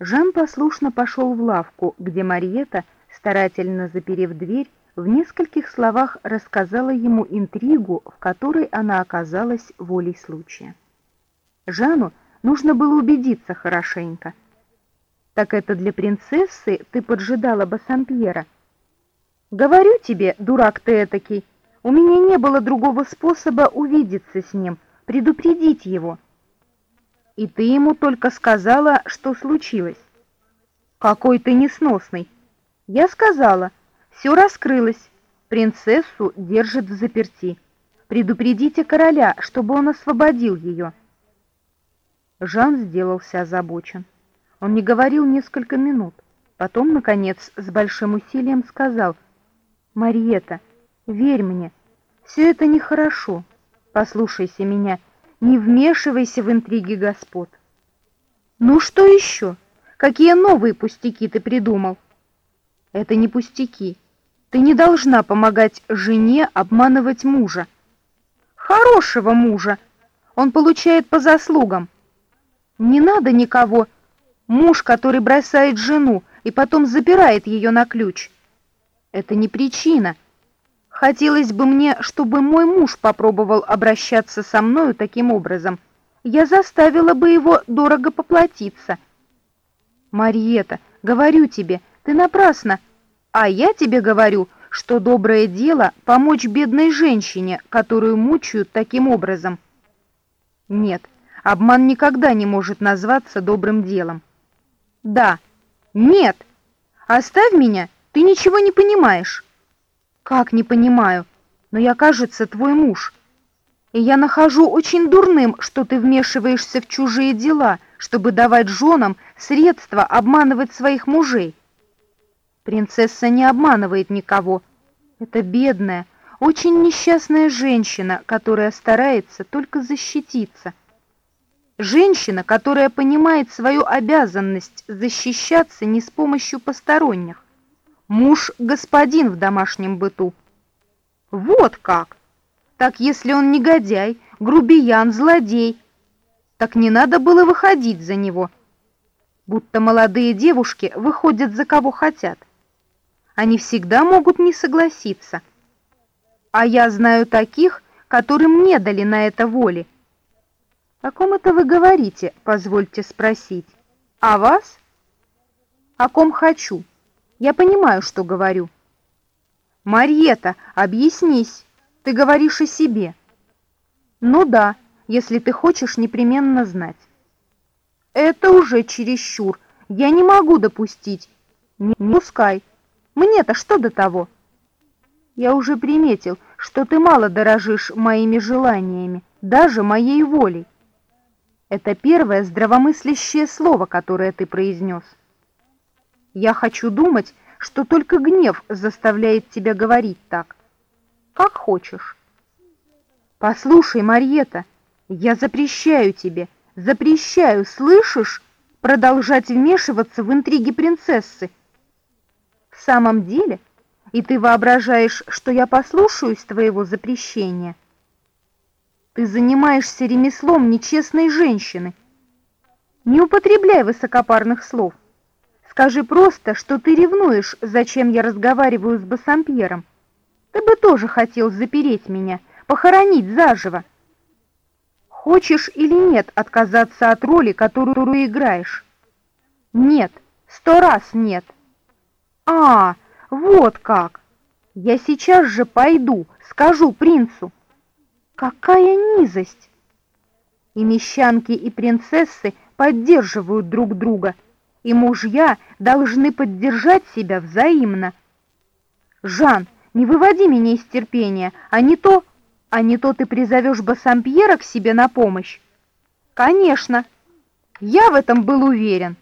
Жан послушно пошел в лавку, где Мариета, старательно заперев дверь, в нескольких словах рассказала ему интригу, в которой она оказалась волей случая. Жану нужно было убедиться хорошенько. «Так это для принцессы ты поджидала Бассампьера?» «Говорю тебе, дурак ты этакий, у меня не было другого способа увидеться с ним, предупредить его». «И ты ему только сказала, что случилось?» «Какой ты несносный!» «Я сказала, все раскрылось. Принцессу держат в заперти. Предупредите короля, чтобы он освободил ее». Жан сделался озабочен. Он не говорил несколько минут. Потом, наконец, с большим усилием сказал, «Мариета, верь мне, все это нехорошо. Послушайся меня, не вмешивайся в интриги господ». «Ну что еще? Какие новые пустяки ты придумал?» «Это не пустяки. Ты не должна помогать жене обманывать мужа». «Хорошего мужа! Он получает по заслугам. Не надо никого. Муж, который бросает жену и потом запирает ее на ключ. Это не причина. Хотелось бы мне, чтобы мой муж попробовал обращаться со мною таким образом. Я заставила бы его дорого поплатиться. Мариета, говорю тебе, ты напрасно. А я тебе говорю, что доброе дело — помочь бедной женщине, которую мучают таким образом. Нет, Обман никогда не может назваться добрым делом. Да. Нет. Оставь меня. Ты ничего не понимаешь. Как не понимаю? Но я, кажется, твой муж. И я нахожу очень дурным, что ты вмешиваешься в чужие дела, чтобы давать женам средства обманывать своих мужей. Принцесса не обманывает никого. Это бедная, очень несчастная женщина, которая старается только защититься — Женщина, которая понимает свою обязанность защищаться не с помощью посторонних. Муж – господин в домашнем быту. Вот как! Так если он негодяй, грубиян, злодей, так не надо было выходить за него. Будто молодые девушки выходят за кого хотят. Они всегда могут не согласиться. А я знаю таких, которым не дали на это воли, «О ком это вы говорите, позвольте спросить? О вас?» «О ком хочу. Я понимаю, что говорю». «Марьета, объяснись. Ты говоришь о себе». «Ну да, если ты хочешь непременно знать». «Это уже чересчур. Я не могу допустить». «Не, не пускай. Мне-то что до того?» «Я уже приметил, что ты мало дорожишь моими желаниями, даже моей волей. Это первое здравомыслящее слово, которое ты произнес. Я хочу думать, что только гнев заставляет тебя говорить так. Как хочешь. Послушай, Марьета, я запрещаю тебе, запрещаю, слышишь, продолжать вмешиваться в интриги принцессы. В самом деле, и ты воображаешь, что я послушаюсь твоего запрещения — ты занимаешься ремеслом нечестной женщины. Не употребляй высокопарных слов. Скажи просто, что ты ревнуешь, зачем я разговариваю с Бассампьером. Ты бы тоже хотел запереть меня, похоронить заживо. Хочешь или нет отказаться от роли, которую играешь? Нет, сто раз нет. А, вот как. Я сейчас же пойду, скажу принцу. Какая низость! И мещанки, и принцессы поддерживают друг друга, и мужья должны поддержать себя взаимно. Жан, не выводи меня из терпения, а не то, а не то ты призовешь Бассампьера к себе на помощь. Конечно, я в этом был уверен.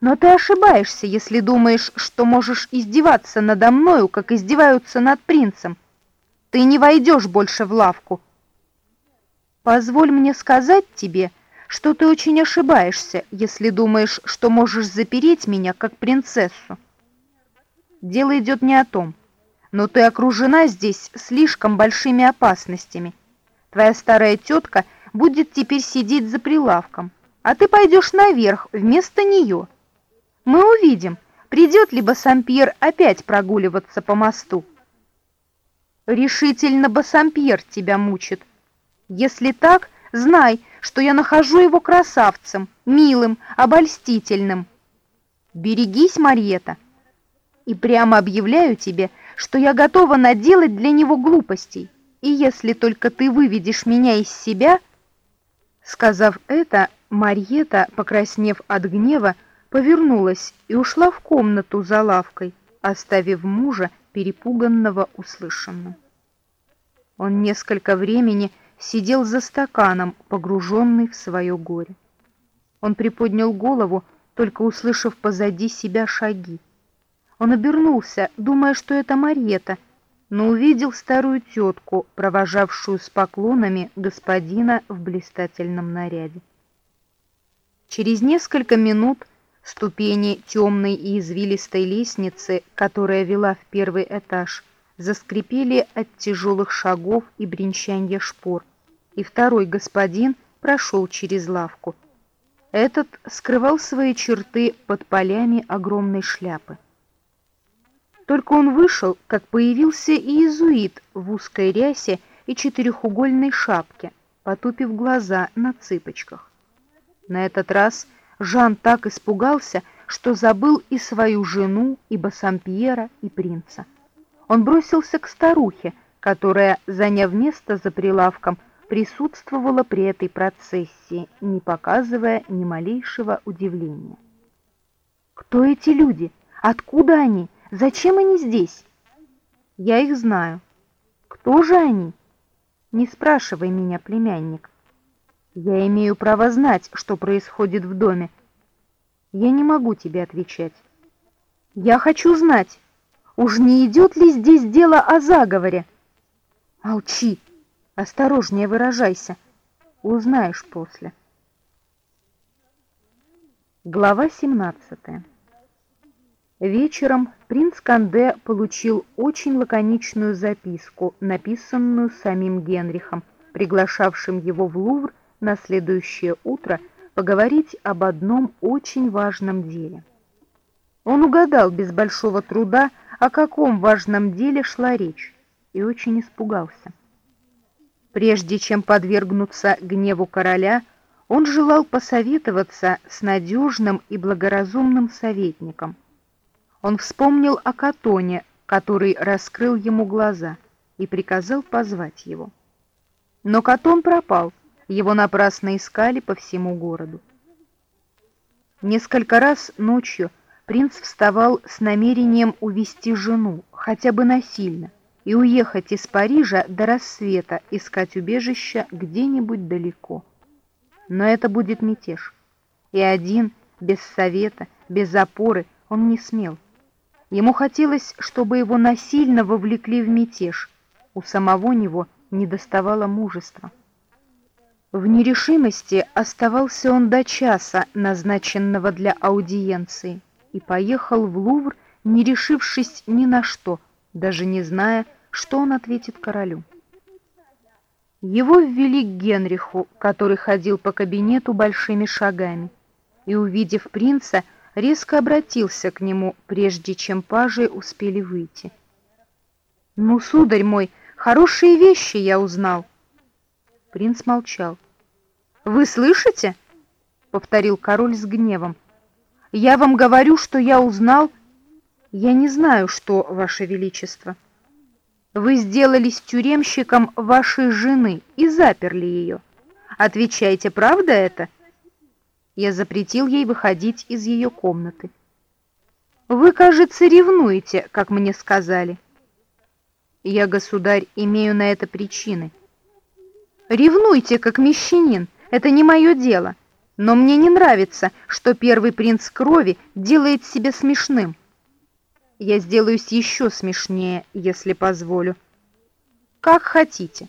Но ты ошибаешься, если думаешь, что можешь издеваться надо мною, как издеваются над принцем. Ты не войдешь больше в лавку. Позволь мне сказать тебе, что ты очень ошибаешься, если думаешь, что можешь запереть меня как принцессу. Дело идет не о том, но ты окружена здесь слишком большими опасностями. Твоя старая тетка будет теперь сидеть за прилавком, а ты пойдешь наверх вместо нее. Мы увидим, придет ли Бассампьер опять прогуливаться по мосту. Решительно Бассампьер тебя мучит. Если так, знай, что я нахожу его красавцем, милым, обольстительным. Берегись, Марьета. И прямо объявляю тебе, что я готова наделать для него глупостей. И если только ты выведешь меня из себя... Сказав это, Марьета, покраснев от гнева, повернулась и ушла в комнату за лавкой, оставив мужа перепуганного услышанным. Он несколько времени сидел за стаканом, погруженный в свое горе. Он приподнял голову, только услышав позади себя шаги. Он обернулся, думая, что это Марьета, но увидел старую тетку, провожавшую с поклонами господина в блистательном наряде. Через несколько минут Ступени темной и извилистой лестницы, которая вела в первый этаж, заскрипели от тяжелых шагов и бренчанья шпор, и второй господин прошел через лавку. Этот скрывал свои черты под полями огромной шляпы. Только он вышел, как появился иезуит в узкой рясе и четырехугольной шапке, потупив глаза на цыпочках. На этот раз – Жан так испугался, что забыл и свою жену, и Бассампьера, и принца. Он бросился к старухе, которая, заняв место за прилавком, присутствовала при этой процессии, не показывая ни малейшего удивления. «Кто эти люди? Откуда они? Зачем они здесь?» «Я их знаю». «Кто же они?» «Не спрашивай меня, племянник. Я имею право знать, что происходит в доме. Я не могу тебе отвечать. Я хочу знать, уж не идет ли здесь дело о заговоре? Молчи, осторожнее выражайся. Узнаешь после. Глава 17 Вечером принц Канде получил очень лаконичную записку, написанную самим Генрихом, приглашавшим его в Лувр на следующее утро поговорить об одном очень важном деле. Он угадал без большого труда, о каком важном деле шла речь, и очень испугался. Прежде чем подвергнуться гневу короля, он желал посоветоваться с надежным и благоразумным советником. Он вспомнил о Катоне, который раскрыл ему глаза, и приказал позвать его. Но Катон пропал, его напрасно искали по всему городу. Несколько раз ночью принц вставал с намерением увести жену, хотя бы насильно, и уехать из Парижа до рассвета искать убежища где-нибудь далеко. Но это будет мятеж. И один, без совета, без опоры, он не смел. Ему хотелось, чтобы его насильно вовлекли в мятеж. У самого него не доставало мужества. В нерешимости оставался он до часа, назначенного для аудиенции, и поехал в Лувр, не решившись ни на что, даже не зная, что он ответит королю. Его ввели к Генриху, который ходил по кабинету большими шагами, и, увидев принца, резко обратился к нему, прежде чем пажи успели выйти. «Ну, сударь мой, хорошие вещи я узнал!» Принц молчал. «Вы слышите?» — повторил король с гневом. «Я вам говорю, что я узнал...» «Я не знаю, что, ваше величество. Вы сделались тюремщиком вашей жены и заперли ее. Отвечайте, правда это?» Я запретил ей выходить из ее комнаты. «Вы, кажется, ревнуете, как мне сказали». «Я, государь, имею на это причины». «Ревнуйте, как мещанин, это не мое дело. Но мне не нравится, что первый принц крови делает себя смешным. Я сделаюсь еще смешнее, если позволю. Как хотите.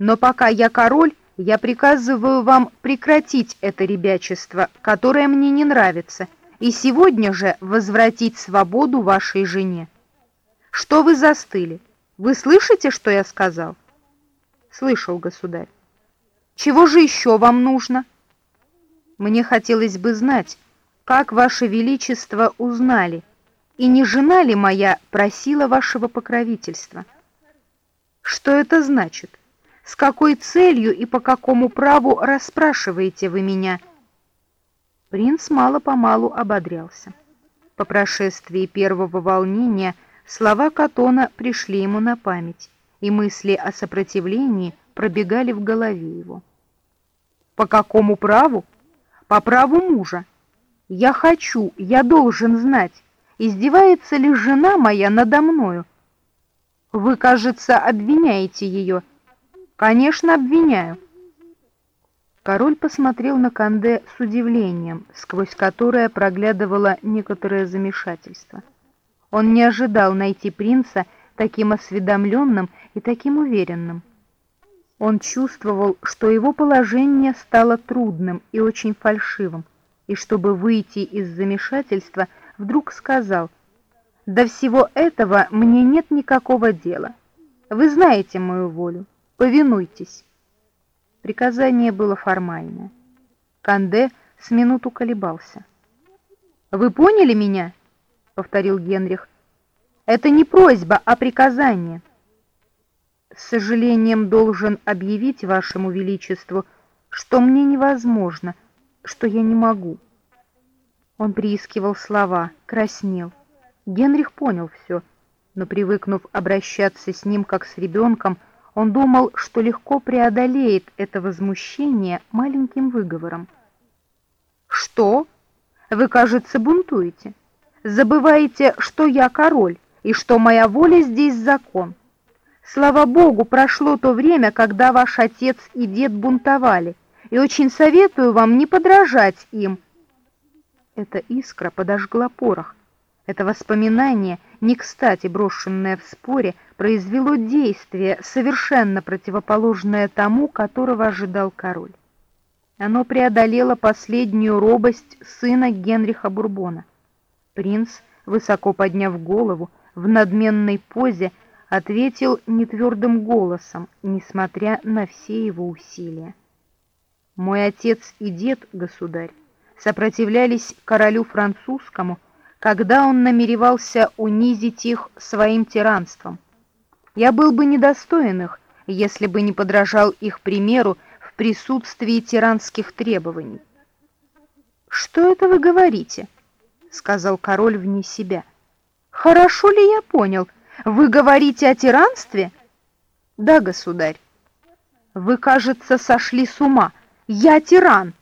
Но пока я король, я приказываю вам прекратить это ребячество, которое мне не нравится, и сегодня же возвратить свободу вашей жене. Что вы застыли? Вы слышите, что я сказал? Слышал, государь. Чего же еще вам нужно? Мне хотелось бы знать, как ваше величество узнали, и не жена ли моя просила вашего покровительства? Что это значит? С какой целью и по какому праву расспрашиваете вы меня? Принц мало-помалу ободрялся. По прошествии первого волнения слова Катона пришли ему на память, и мысли о сопротивлении пробегали в голове его. По какому праву? По праву мужа. Я хочу, я должен знать, издевается ли жена моя надо мною. Вы, кажется, обвиняете ее. Конечно, обвиняю. Король посмотрел на Канде с удивлением, сквозь которое проглядывало некоторое замешательство. Он не ожидал найти принца таким осведомленным и таким уверенным. Он чувствовал, что его положение стало трудным и очень фальшивым, и чтобы выйти из замешательства, вдруг сказал, «До всего этого мне нет никакого дела. Вы знаете мою волю. Повинуйтесь». Приказание было формальное. Канде с минуту колебался. «Вы поняли меня?» — повторил Генрих. «Это не просьба, а приказание» с сожалением должен объявить вашему величеству, что мне невозможно, что я не могу». Он приискивал слова, краснел. Генрих понял все, но, привыкнув обращаться с ним как с ребенком, он думал, что легко преодолеет это возмущение маленьким выговором. «Что? Вы, кажется, бунтуете. Забываете, что я король, и что моя воля здесь закон. Слава Богу, прошло то время, когда ваш отец и дед бунтовали, и очень советую вам не подражать им. Эта искра подожгла порох. Это воспоминание, не кстати брошенное в споре, произвело действие, совершенно противоположное тому, которого ожидал король. Оно преодолело последнюю робость сына Генриха Бурбона. Принц, высоко подняв голову, в надменной позе, ответил нетвердым голосом, несмотря на все его усилия. «Мой отец и дед, государь, сопротивлялись королю французскому, когда он намеревался унизить их своим тиранством. Я был бы недостоин их, если бы не подражал их примеру в присутствии тиранских требований. «Что это вы говорите?» — сказал король вне себя. «Хорошо ли я понял?» Вы говорите о тиранстве? Да, государь. Вы, кажется, сошли с ума. Я тиран.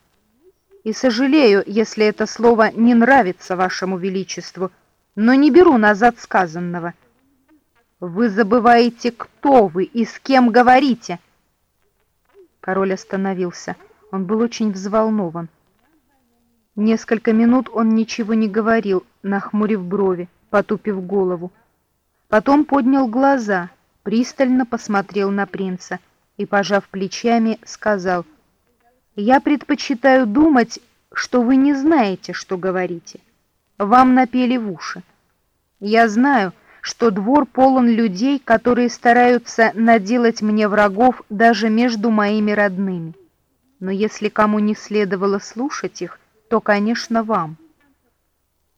И сожалею, если это слово не нравится вашему величеству, но не беру назад сказанного. Вы забываете, кто вы и с кем говорите. Король остановился. Он был очень взволнован. Несколько минут он ничего не говорил, нахмурив брови, потупив голову. Потом поднял глаза, пристально посмотрел на принца и, пожав плечами, сказал, «Я предпочитаю думать, что вы не знаете, что говорите. Вам напели в уши. Я знаю, что двор полон людей, которые стараются наделать мне врагов даже между моими родными. Но если кому не следовало слушать их, то, конечно, вам.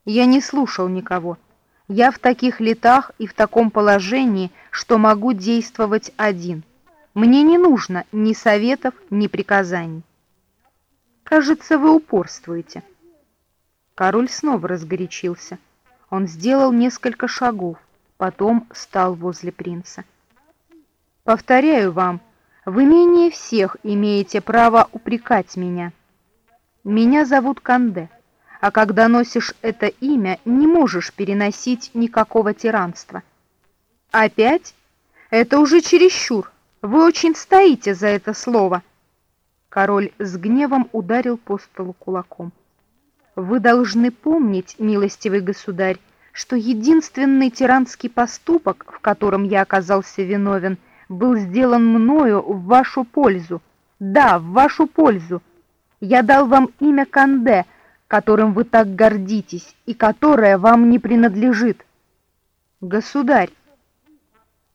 Я не слушал никого, я в таких летах и в таком положении, что могу действовать один. Мне не нужно ни советов, ни приказаний. Кажется, вы упорствуете. Король снова разгорячился. Он сделал несколько шагов, потом стал возле принца. Повторяю вам, вы менее всех имеете право упрекать меня. Меня зовут Канде а когда носишь это имя, не можешь переносить никакого тиранства. Опять? Это уже чересчур. Вы очень стоите за это слово. Король с гневом ударил по столу кулаком. Вы должны помнить, милостивый государь, что единственный тиранский поступок, в котором я оказался виновен, был сделан мною в вашу пользу. Да, в вашу пользу. Я дал вам имя Канде — которым вы так гордитесь и которое вам не принадлежит. Государь,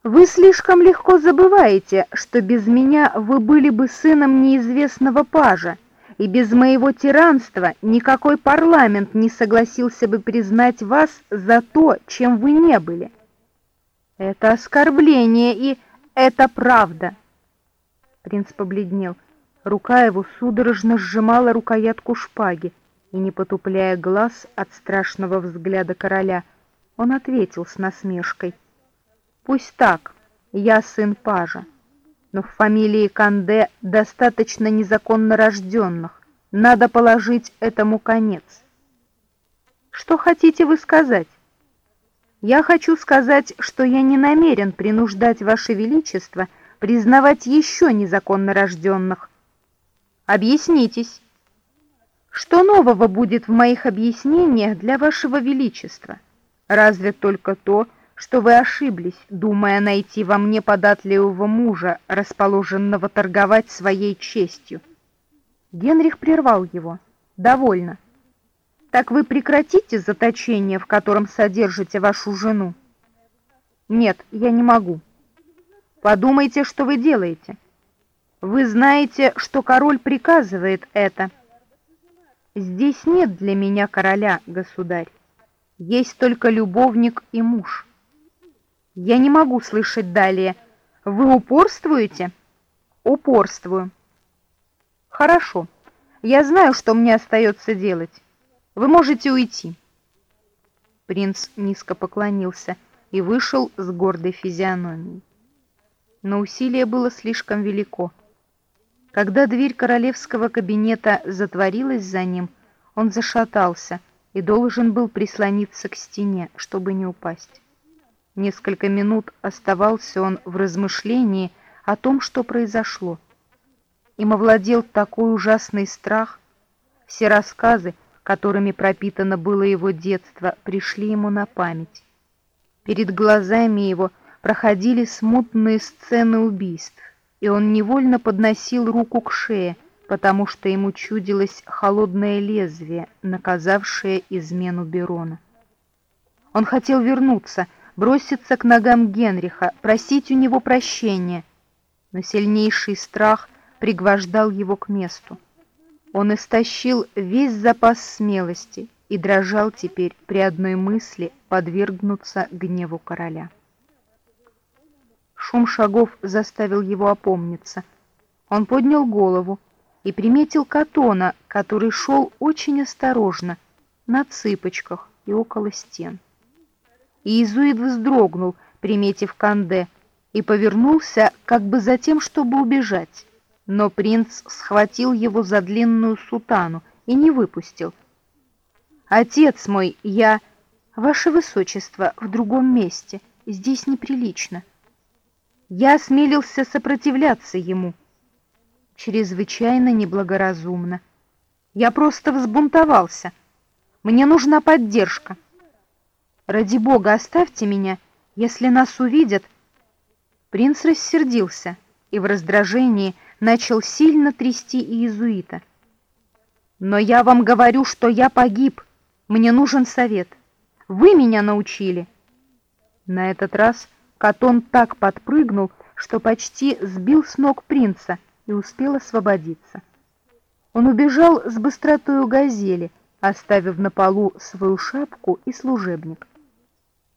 вы слишком легко забываете, что без меня вы были бы сыном неизвестного пажа, и без моего тиранства никакой парламент не согласился бы признать вас за то, чем вы не были. Это оскорбление, и это правда. Принц побледнел. Рука его судорожно сжимала рукоятку шпаги, и, не потупляя глаз от страшного взгляда короля, он ответил с насмешкой. «Пусть так, я сын пажа, но в фамилии Канде достаточно незаконно рожденных. Надо положить этому конец». «Что хотите вы сказать?» «Я хочу сказать, что я не намерен принуждать Ваше Величество признавать еще незаконно рожденных. Объяснитесь». Что нового будет в моих объяснениях для вашего величества? Разве только то, что вы ошиблись, думая найти во мне податливого мужа, расположенного торговать своей честью. Генрих прервал его. Довольно. Так вы прекратите заточение, в котором содержите вашу жену? Нет, я не могу. Подумайте, что вы делаете. Вы знаете, что король приказывает это. Здесь нет для меня короля, государь. Есть только любовник и муж. Я не могу слышать далее. Вы упорствуете? Упорствую. Хорошо. Я знаю, что мне остается делать. Вы можете уйти. Принц низко поклонился и вышел с гордой физиономией. Но усилие было слишком велико. Когда дверь королевского кабинета затворилась за ним, он зашатался и должен был прислониться к стене, чтобы не упасть. Несколько минут оставался он в размышлении о том, что произошло. Им овладел такой ужасный страх. Все рассказы, которыми пропитано было его детство, пришли ему на память. Перед глазами его проходили смутные сцены убийств и он невольно подносил руку к шее, потому что ему чудилось холодное лезвие, наказавшее измену Берона. Он хотел вернуться, броситься к ногам Генриха, просить у него прощения, но сильнейший страх пригвождал его к месту. Он истощил весь запас смелости и дрожал теперь при одной мысли подвергнуться гневу короля. Шум шагов заставил его опомниться. Он поднял голову и приметил Катона, который шел очень осторожно, на цыпочках и около стен. Иезуит вздрогнул, приметив Канде, и повернулся как бы за тем, чтобы убежать. Но принц схватил его за длинную сутану и не выпустил. «Отец мой, я...» «Ваше Высочество, в другом месте. Здесь неприлично». Я осмелился сопротивляться ему. Чрезвычайно неблагоразумно. Я просто взбунтовался. Мне нужна поддержка. Ради бога, оставьте меня, если нас увидят. Принц рассердился и в раздражении начал сильно трясти иезуита. Но я вам говорю, что я погиб. Мне нужен совет. Вы меня научили. На этот раз Катон так подпрыгнул, что почти сбил с ног принца и успел освободиться. Он убежал с быстротой газели, оставив на полу свою шапку и служебник.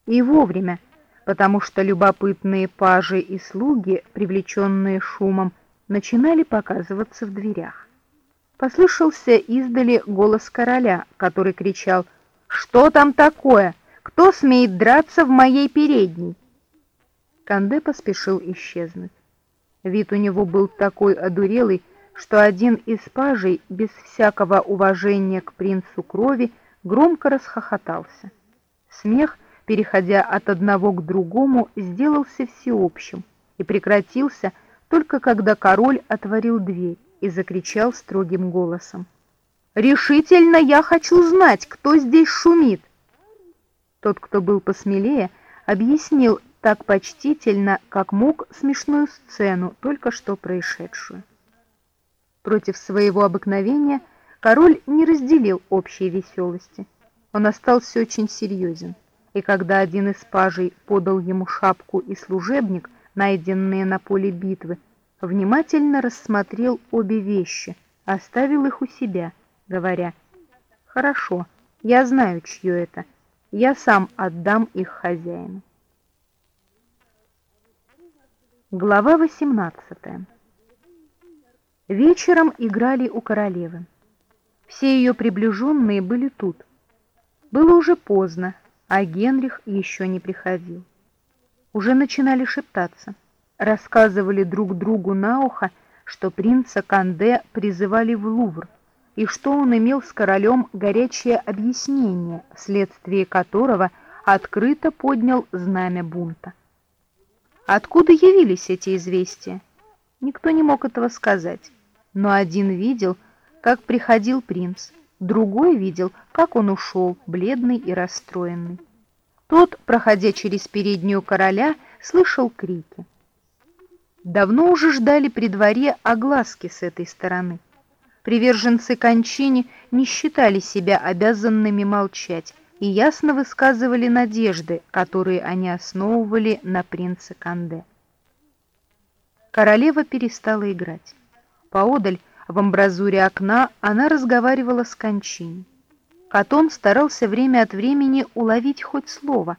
И вовремя, потому что любопытные пажи и слуги, привлеченные шумом, начинали показываться в дверях. Послышался издали голос короля, который кричал «Что там такое? Кто смеет драться в моей передней?» Канде поспешил исчезнуть. Вид у него был такой одурелый, что один из пажей, без всякого уважения к принцу крови, громко расхохотался. Смех, переходя от одного к другому, сделался всеобщим и прекратился только когда король отворил дверь и закричал строгим голосом. «Решительно я хочу знать, кто здесь шумит!» Тот, кто был посмелее, объяснил так почтительно, как мог, смешную сцену, только что происшедшую. Против своего обыкновения король не разделил общей веселости. Он остался очень серьезен, и когда один из пажей подал ему шапку и служебник, найденные на поле битвы, внимательно рассмотрел обе вещи, оставил их у себя, говоря, «Хорошо, я знаю, чье это, я сам отдам их хозяину». Глава 18 Вечером играли у королевы. Все ее приближенные были тут. Было уже поздно, а Генрих еще не приходил. Уже начинали шептаться, рассказывали друг другу на ухо, что принца Канде призывали в Лувр, и что он имел с королем горячее объяснение, вследствие которого открыто поднял знамя бунта. Откуда явились эти известия? Никто не мог этого сказать, но один видел, как приходил принц, другой видел, как он ушел, бледный и расстроенный. Тот, проходя через переднюю короля, слышал крики. Давно уже ждали при дворе огласки с этой стороны. Приверженцы кончине не считали себя обязанными молчать и ясно высказывали надежды, которые они основывали на принце Канде. Королева перестала играть. Поодаль, в амбразуре окна, она разговаривала с кончиней. Катон старался время от времени уловить хоть слово.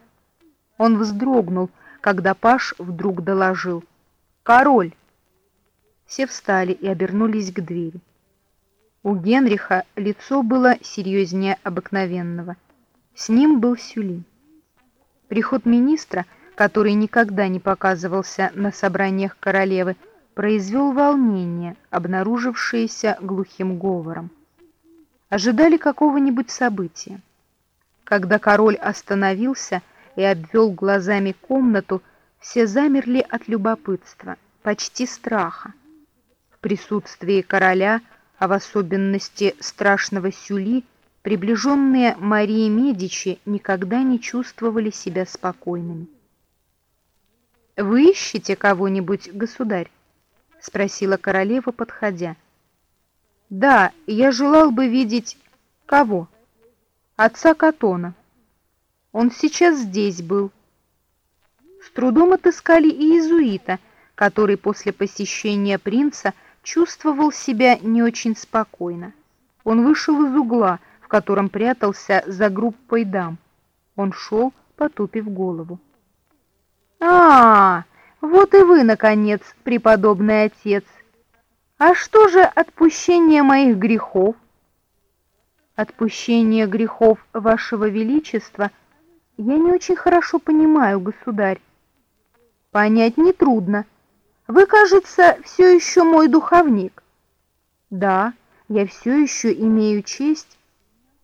Он вздрогнул, когда Паш вдруг доложил — «Король!» Все встали и обернулись к двери. У Генриха лицо было серьезнее обыкновенного. С ним был Сюли. Приход министра, который никогда не показывался на собраниях королевы, произвел волнение, обнаружившееся глухим говором. Ожидали какого-нибудь события. Когда король остановился и обвел глазами комнату, все замерли от любопытства, почти страха. В присутствии короля, а в особенности страшного Сюли, приближенные Марии Медичи никогда не чувствовали себя спокойными. «Вы ищете кого-нибудь, государь?» — спросила королева, подходя. «Да, я желал бы видеть... кого?» «Отца Катона. Он сейчас здесь был, с трудом отыскали и иезуита, который после посещения принца чувствовал себя не очень спокойно. Он вышел из угла, в котором прятался за группой дам. Он шел, потупив голову. «А, вот и вы, наконец, преподобный отец! А что же отпущение моих грехов?» «Отпущение грехов вашего величества я не очень хорошо понимаю, государь. Понять нетрудно. Вы, кажется, все еще мой духовник. Да, я все еще имею честь.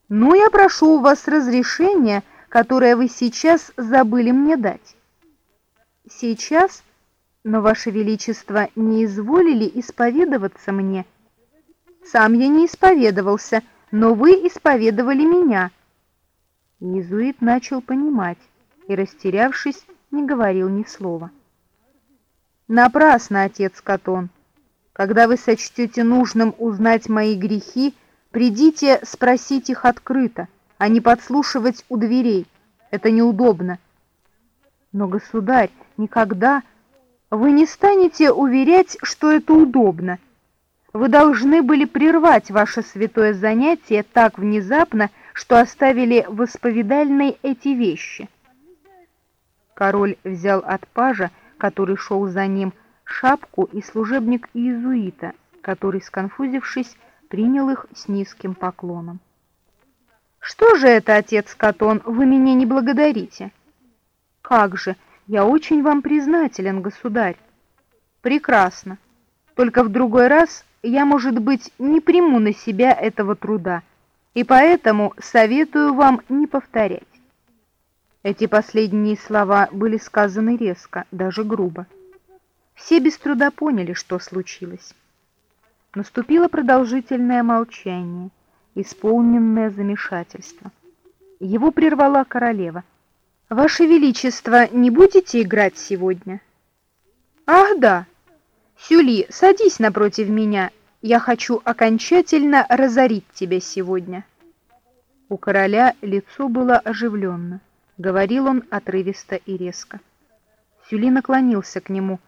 Но я прошу у вас разрешения, которое вы сейчас забыли мне дать. Сейчас, но, Ваше Величество, не изволили исповедоваться мне. Сам я не исповедовался, но вы исповедовали меня. Иезуит начал понимать и, растерявшись, не говорил ни слова. Напрасно, отец Катон. Когда вы сочтете нужным узнать мои грехи, придите спросить их открыто, а не подслушивать у дверей. Это неудобно. Но, государь, никогда вы не станете уверять, что это удобно. Вы должны были прервать ваше святое занятие так внезапно, что оставили в исповедальной эти вещи. Король взял от пажа который шел за ним, шапку и служебник иезуита, который, сконфузившись, принял их с низким поклоном. «Что же это, отец Катон, вы меня не благодарите?» «Как же, я очень вам признателен, государь!» «Прекрасно. Только в другой раз я, может быть, не приму на себя этого труда, и поэтому советую вам не повторять. Эти последние слова были сказаны резко, даже грубо. Все без труда поняли, что случилось. Наступило продолжительное молчание, исполненное замешательство. Его прервала королева. «Ваше Величество, не будете играть сегодня?» «Ах, да! Сюли, садись напротив меня. Я хочу окончательно разорить тебя сегодня». У короля лицо было оживленно. — говорил он отрывисто и резко. Сюли наклонился к нему.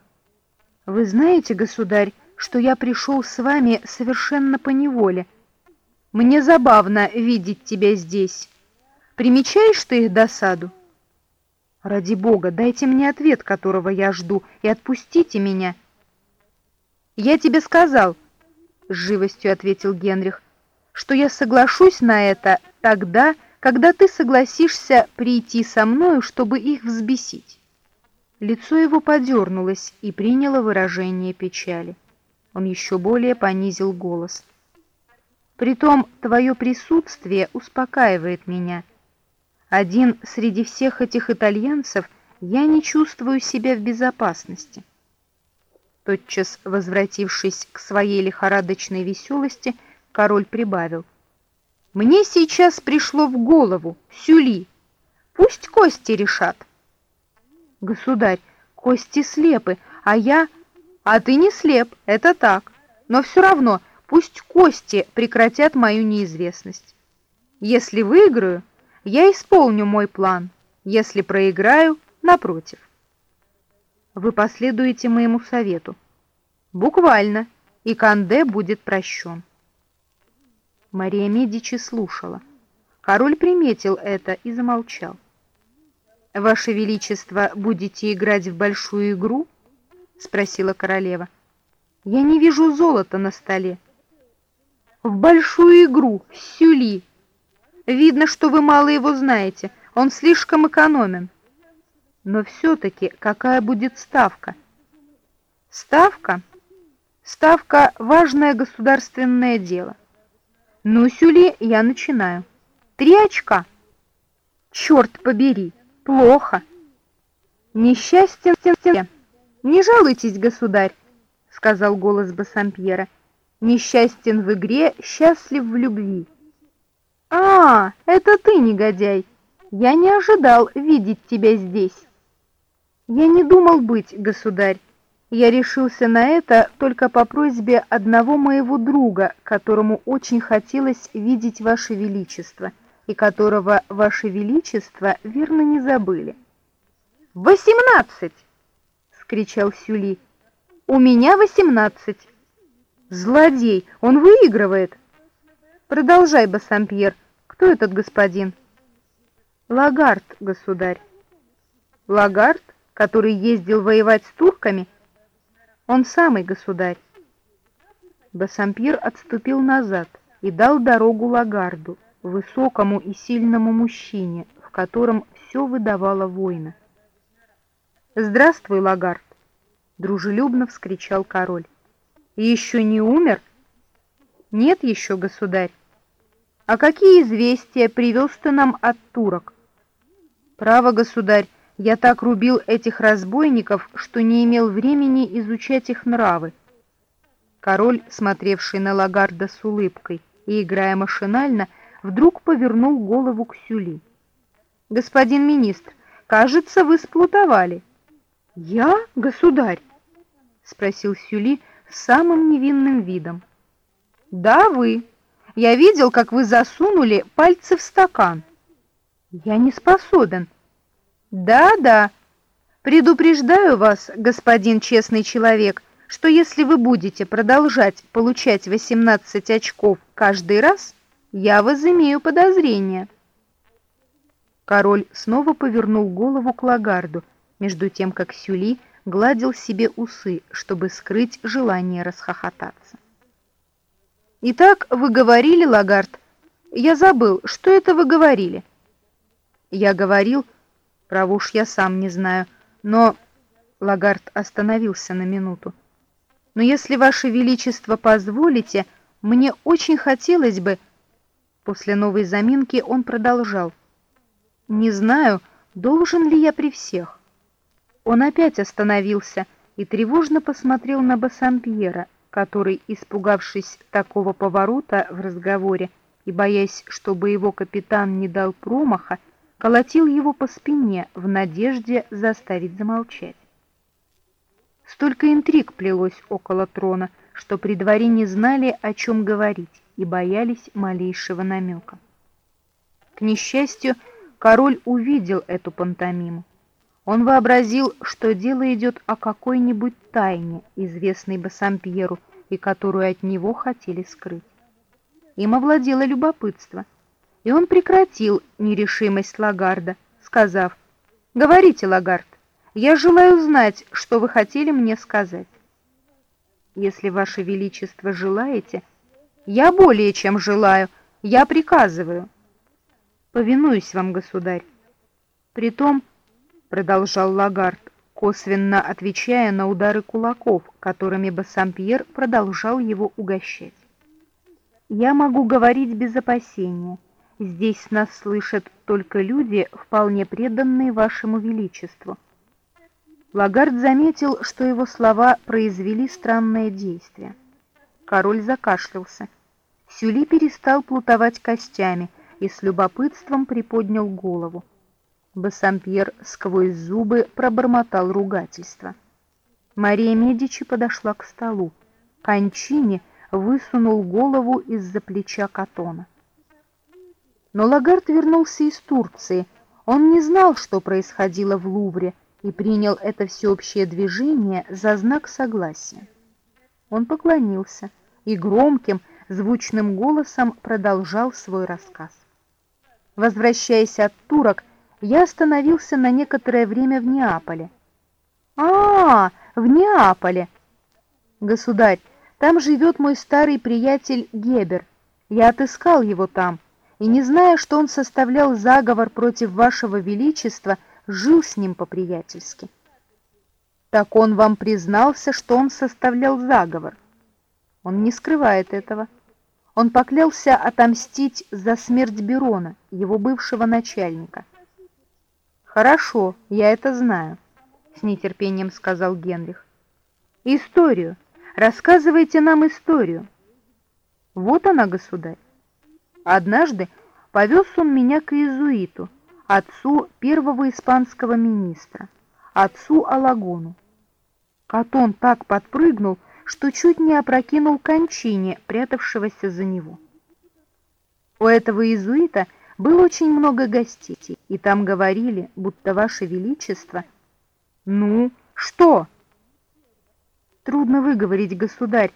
«Вы знаете, государь, что я пришел с вами совершенно по неволе. Мне забавно видеть тебя здесь. Примечаешь ты их досаду? Ради бога, дайте мне ответ, которого я жду, и отпустите меня. Я тебе сказал, — с живостью ответил Генрих, — что я соглашусь на это тогда, когда ты согласишься прийти со мною, чтобы их взбесить. Лицо его подернулось и приняло выражение печали. Он еще более понизил голос. «Притом твое присутствие успокаивает меня. Один среди всех этих итальянцев я не чувствую себя в безопасности». Тотчас, возвратившись к своей лихорадочной веселости, король прибавил. «Мне сейчас пришло в голову, Сюли, пусть кости решат». Государь, кости слепы, а я... А ты не слеп, это так. Но все равно, пусть кости прекратят мою неизвестность. Если выиграю, я исполню мой план. Если проиграю, напротив. Вы последуете моему совету. Буквально, и Канде будет прощен. Мария Медичи слушала. Король приметил это и замолчал. «Ваше Величество, будете играть в большую игру?» — спросила королева. «Я не вижу золота на столе». «В большую игру, Сюли! Видно, что вы мало его знаете, он слишком экономен. Но все-таки какая будет ставка?» «Ставка? Ставка — важное государственное дело. Ну, Сюли, я начинаю. Три очка. Черт побери!» Плохо. Несчастен те. Не жалуйтесь, государь, сказал голос Бассампьера. Несчастен в игре, счастлив в любви. А, это ты, негодяй. Я не ожидал видеть тебя здесь. Я не думал быть, государь. Я решился на это только по просьбе одного моего друга, которому очень хотелось видеть ваше величество и которого, Ваше Величество, верно не забыли. «Восемнадцать!» — скричал Сюли. «У меня восемнадцать!» «Злодей! Он выигрывает!» «Продолжай, Бассампьер. Кто этот господин?» «Лагард, государь». «Лагард, который ездил воевать с турками?» «Он самый, государь». Бассампьер отступил назад и дал дорогу Лагарду высокому и сильному мужчине, в котором все выдавало воина. «Здравствуй, Лагард!» — дружелюбно вскричал король. еще не умер?» «Нет еще, государь. А какие известия привез ты нам от турок?» «Право, государь, я так рубил этих разбойников, что не имел времени изучать их нравы». Король, смотревший на Лагарда с улыбкой и играя машинально, — вдруг повернул голову к Сюли. «Господин министр, кажется, вы сплутовали». «Я, государь?» — спросил Сюли самым невинным видом. «Да, вы. Я видел, как вы засунули пальцы в стакан». «Я не способен». «Да-да. Предупреждаю вас, господин честный человек, что если вы будете продолжать получать 18 очков каждый раз, я возымею подозрение. Король снова повернул голову к Лагарду, между тем, как Сюли гладил себе усы, чтобы скрыть желание расхохотаться. «Итак, вы говорили, Лагард? Я забыл, что это вы говорили?» «Я говорил, право уж я сам не знаю, но...» Лагард остановился на минуту. «Но если, Ваше Величество, позволите, мне очень хотелось бы, После новой заминки он продолжал. «Не знаю, должен ли я при всех». Он опять остановился и тревожно посмотрел на Бассампьера, который, испугавшись такого поворота в разговоре и боясь, чтобы его капитан не дал промаха, колотил его по спине в надежде заставить замолчать. Столько интриг плелось около трона, что при дворе не знали, о чем говорить и боялись малейшего намека. К несчастью, король увидел эту пантомиму. Он вообразил, что дело идет о какой-нибудь тайне, известной Бассампьеру, и которую от него хотели скрыть. Им овладело любопытство, и он прекратил нерешимость Лагарда, сказав, «Говорите, Лагард, я желаю знать, что вы хотели мне сказать». «Если, Ваше Величество, желаете...» «Я более чем желаю, я приказываю». «Повинуюсь вам, государь». Притом, продолжал Лагард, косвенно отвечая на удары кулаков, которыми Бассампьер продолжал его угощать. «Я могу говорить без опасения. Здесь нас слышат только люди, вполне преданные вашему величеству». Лагард заметил, что его слова произвели странное действие. Король закашлялся. Сюли перестал плутовать костями и с любопытством приподнял голову. Бассампьер сквозь зубы пробормотал ругательство. Мария Медичи подошла к столу. Кончини высунул голову из-за плеча Катона. Но Лагард вернулся из Турции. Он не знал, что происходило в Лувре, и принял это всеобщее движение за знак согласия. Он поклонился и громким, звучным голосом продолжал свой рассказ. Возвращаясь от турок, я остановился на некоторое время в Неаполе. А, в Неаполе. Государь, там живет мой старый приятель Гебер. Я отыскал его там, и не зная, что он составлял заговор против вашего величества, жил с ним по-приятельски. Так он вам признался, что он составлял заговор. Он не скрывает этого. Он поклялся отомстить за смерть Берона, его бывшего начальника. «Хорошо, я это знаю», — с нетерпением сказал Генрих. «Историю. Рассказывайте нам историю». «Вот она, государь. Однажды повез он меня к иезуиту, отцу первого испанского министра, отцу Алагону. Катон так подпрыгнул, что чуть не опрокинул кончине, прятавшегося за него. У этого иезуита было очень много гостей, и там говорили, будто Ваше Величество... Ну, что? Трудно выговорить, государь,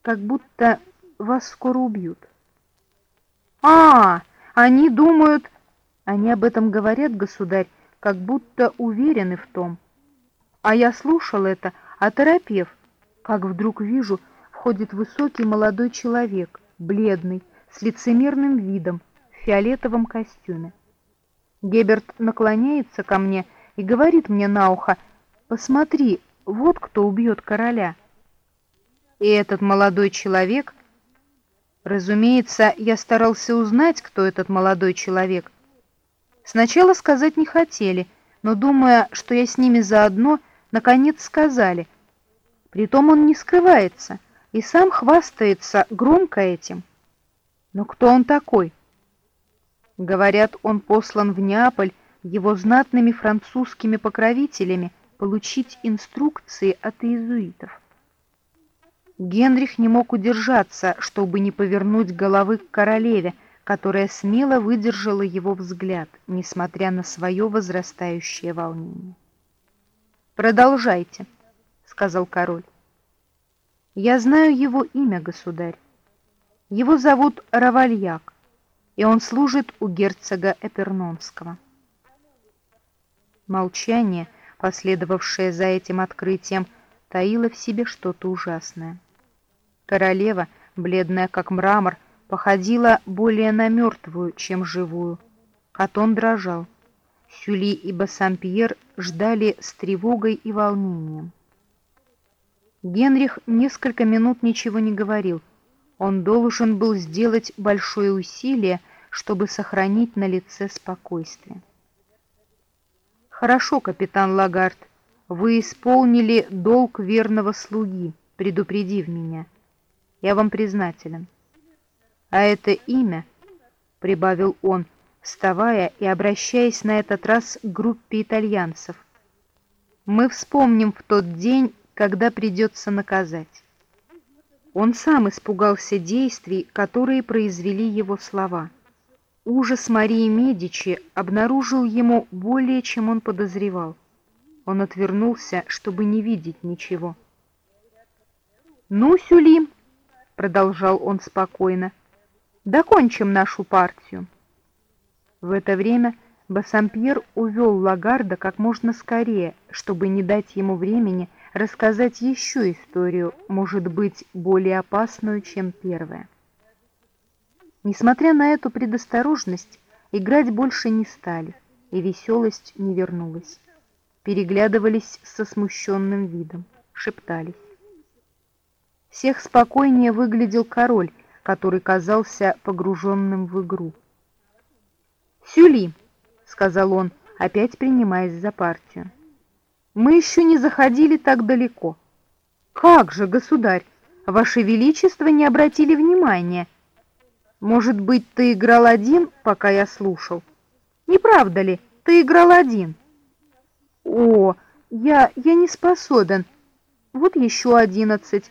как будто вас скоро убьют. А, они думают... Они об этом говорят, государь, как будто уверены в том. А я слушал это, оторопев, как вдруг вижу, входит высокий молодой человек, бледный, с лицемерным видом, фиолетовом костюме. Геберт наклоняется ко мне и говорит мне на ухо, «Посмотри, вот кто убьет короля». И этот молодой человек... Разумеется, я старался узнать, кто этот молодой человек. Сначала сказать не хотели, но, думая, что я с ними заодно, наконец сказали. Притом он не скрывается и сам хвастается громко этим. Но кто он такой? Говорят, он послан в Неаполь его знатными французскими покровителями получить инструкции от иезуитов. Генрих не мог удержаться, чтобы не повернуть головы к королеве, которая смело выдержала его взгляд, несмотря на свое возрастающее волнение. «Продолжайте», — сказал король. «Я знаю его имя, государь. Его зовут Равальяк и он служит у герцога Эпернонского. Молчание, последовавшее за этим открытием, таило в себе что-то ужасное. Королева, бледная как мрамор, походила более на мертвую, чем живую. Катон дрожал. Сюли и Бассампьер ждали с тревогой и волнением. Генрих несколько минут ничего не говорил, он должен был сделать большое усилие, чтобы сохранить на лице спокойствие. «Хорошо, капитан Лагард, вы исполнили долг верного слуги, предупредив меня. Я вам признателен. А это имя, — прибавил он, вставая и обращаясь на этот раз к группе итальянцев, — мы вспомним в тот день, когда придется наказать. Он сам испугался действий, которые произвели его слова. Ужас Марии Медичи обнаружил ему более, чем он подозревал. Он отвернулся, чтобы не видеть ничего. «Ну, Сюли», — продолжал он спокойно, — «докончим нашу партию». В это время Бассампьер увел Лагарда как можно скорее, чтобы не дать ему времени рассказать еще историю, может быть, более опасную, чем первая. Несмотря на эту предосторожность, играть больше не стали, и веселость не вернулась. Переглядывались со смущенным видом, шептались. Всех спокойнее выглядел король, который казался погруженным в игру. «Сюли», — сказал он, опять принимаясь за партию, — «мы еще не заходили так далеко». «Как же, государь, ваше величество не обратили внимания. Может быть, ты играл один, пока я слушал? Не правда ли, ты играл один?» «О, я, я не способен. Вот еще одиннадцать»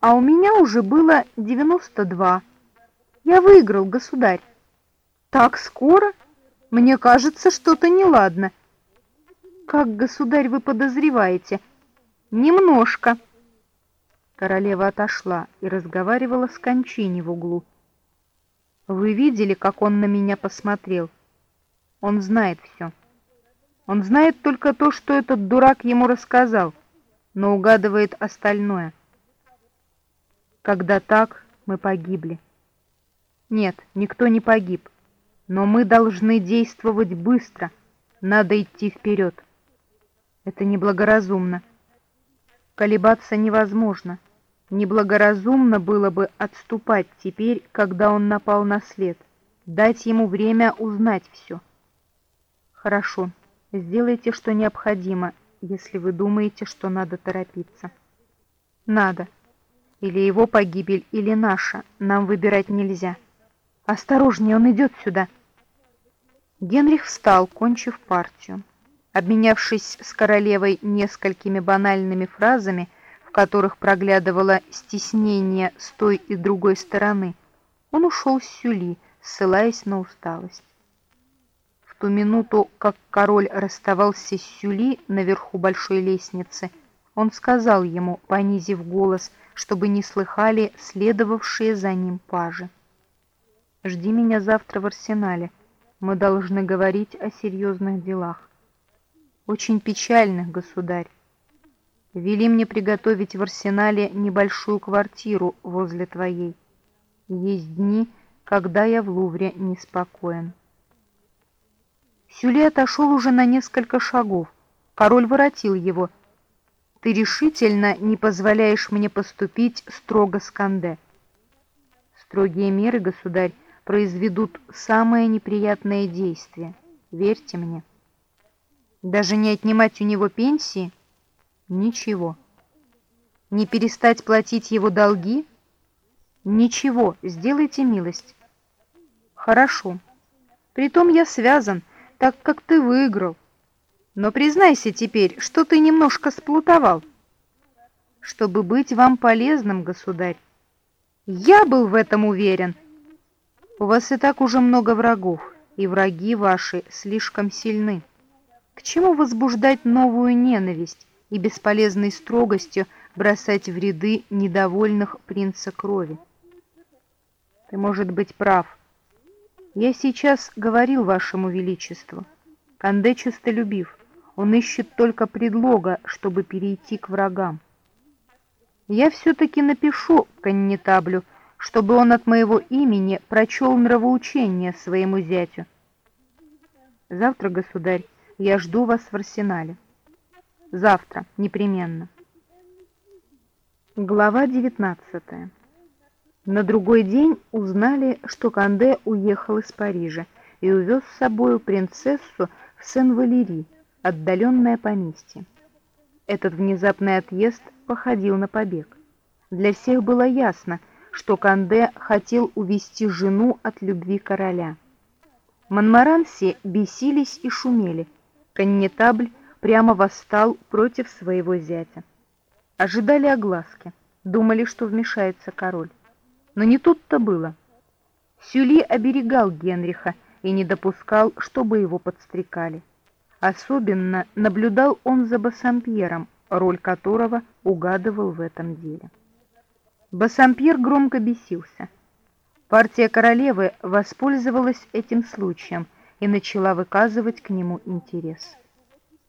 а у меня уже было 92. Я выиграл, государь. Так скоро? Мне кажется, что-то неладно. Как, государь, вы подозреваете? Немножко. Королева отошла и разговаривала с Кончини в углу. Вы видели, как он на меня посмотрел? Он знает все. Он знает только то, что этот дурак ему рассказал, но угадывает остальное. Когда так, мы погибли. Нет, никто не погиб. Но мы должны действовать быстро. Надо идти вперед. Это неблагоразумно. Колебаться невозможно. Неблагоразумно было бы отступать теперь, когда он напал на след. Дать ему время узнать все. Хорошо, сделайте, что необходимо, если вы думаете, что надо торопиться. Надо. Или его погибель, или наша. Нам выбирать нельзя. Осторожнее, он идет сюда. Генрих встал, кончив партию. Обменявшись с королевой несколькими банальными фразами, в которых проглядывало стеснение с той и другой стороны, он ушел с Сюли, ссылаясь на усталость. В ту минуту, как король расставался с Сюли наверху большой лестницы, он сказал ему, понизив голос, — чтобы не слыхали следовавшие за ним пажи. «Жди меня завтра в арсенале. Мы должны говорить о серьезных делах. Очень печальных, государь. Вели мне приготовить в арсенале небольшую квартиру возле твоей. Есть дни, когда я в Лувре неспокоен». Сюли отошел уже на несколько шагов. Король воротил его — ты решительно не позволяешь мне поступить строго с Канде. Строгие меры, государь, произведут самое неприятное действие. Верьте мне. Даже не отнимать у него пенсии? Ничего. Не перестать платить его долги? Ничего, сделайте милость. Хорошо. Притом я связан, так как ты выиграл. Но признайся теперь, что ты немножко сплутовал. Чтобы быть вам полезным, государь. Я был в этом уверен. У вас и так уже много врагов, и враги ваши слишком сильны. К чему возбуждать новую ненависть и бесполезной строгостью бросать в ряды недовольных принца крови? Ты, может быть, прав. Я сейчас говорил вашему величеству. Канде честолюбив. Он ищет только предлога, чтобы перейти к врагам. Я все-таки напишу коннетаблю, чтобы он от моего имени прочел нравоучение своему зятю. Завтра, государь, я жду вас в арсенале. Завтра, непременно. Глава 19 На другой день узнали, что Канде уехал из Парижа и увез с собою принцессу в Сен-Валерий, отдаленное поместье. Этот внезапный отъезд походил на побег. Для всех было ясно, что Канде хотел увести жену от любви короля. Монмаранси бесились и шумели. Коннетабль прямо восстал против своего зятя. Ожидали огласки, думали, что вмешается король. Но не тут-то было. Сюли оберегал Генриха и не допускал, чтобы его подстрекали. Особенно наблюдал он за Бассампьером, роль которого угадывал в этом деле. Бассампьер громко бесился. Партия королевы воспользовалась этим случаем и начала выказывать к нему интерес.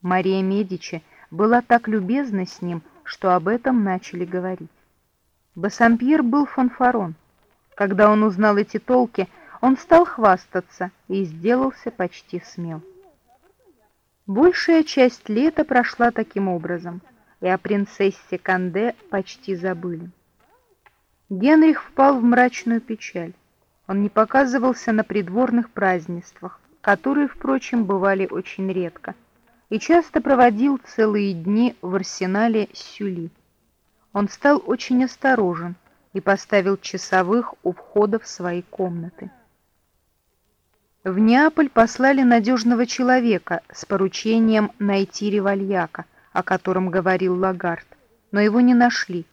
Мария Медичи была так любезна с ним, что об этом начали говорить. Бассампьер был фанфарон. Когда он узнал эти толки, он стал хвастаться и сделался почти смел. Большая часть лета прошла таким образом, и о принцессе Канде почти забыли. Генрих впал в мрачную печаль. Он не показывался на придворных празднествах, которые, впрочем, бывали очень редко, и часто проводил целые дни в арсенале Сюли. Он стал очень осторожен и поставил часовых у входа в свои комнаты. В Неаполь послали надежного человека с поручением найти револьяка, о котором говорил Лагард, но его не нашли.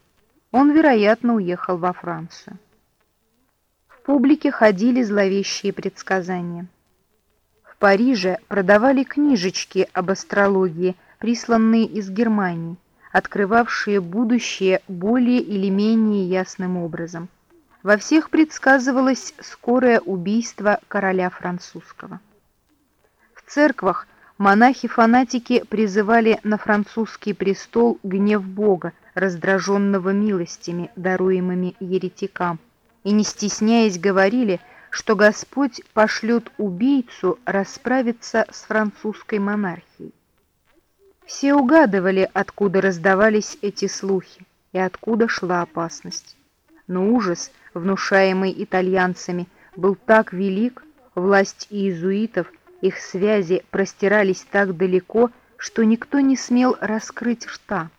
Он, вероятно, уехал во Францию. В публике ходили зловещие предсказания. Париже продавали книжечки об астрологии, присланные из Германии, открывавшие будущее более или менее ясным образом. Во всех предсказывалось скорое убийство короля французского. В церквах монахи-фанатики призывали на французский престол гнев Бога, раздраженного милостями, даруемыми еретикам, и, не стесняясь, говорили, что Господь пошлет убийцу расправиться с французской монархией. Все угадывали, откуда раздавались эти слухи и откуда шла опасность. Но ужас, внушаемый итальянцами, был так велик, власть иезуитов, их связи простирались так далеко, что никто не смел раскрыть рта.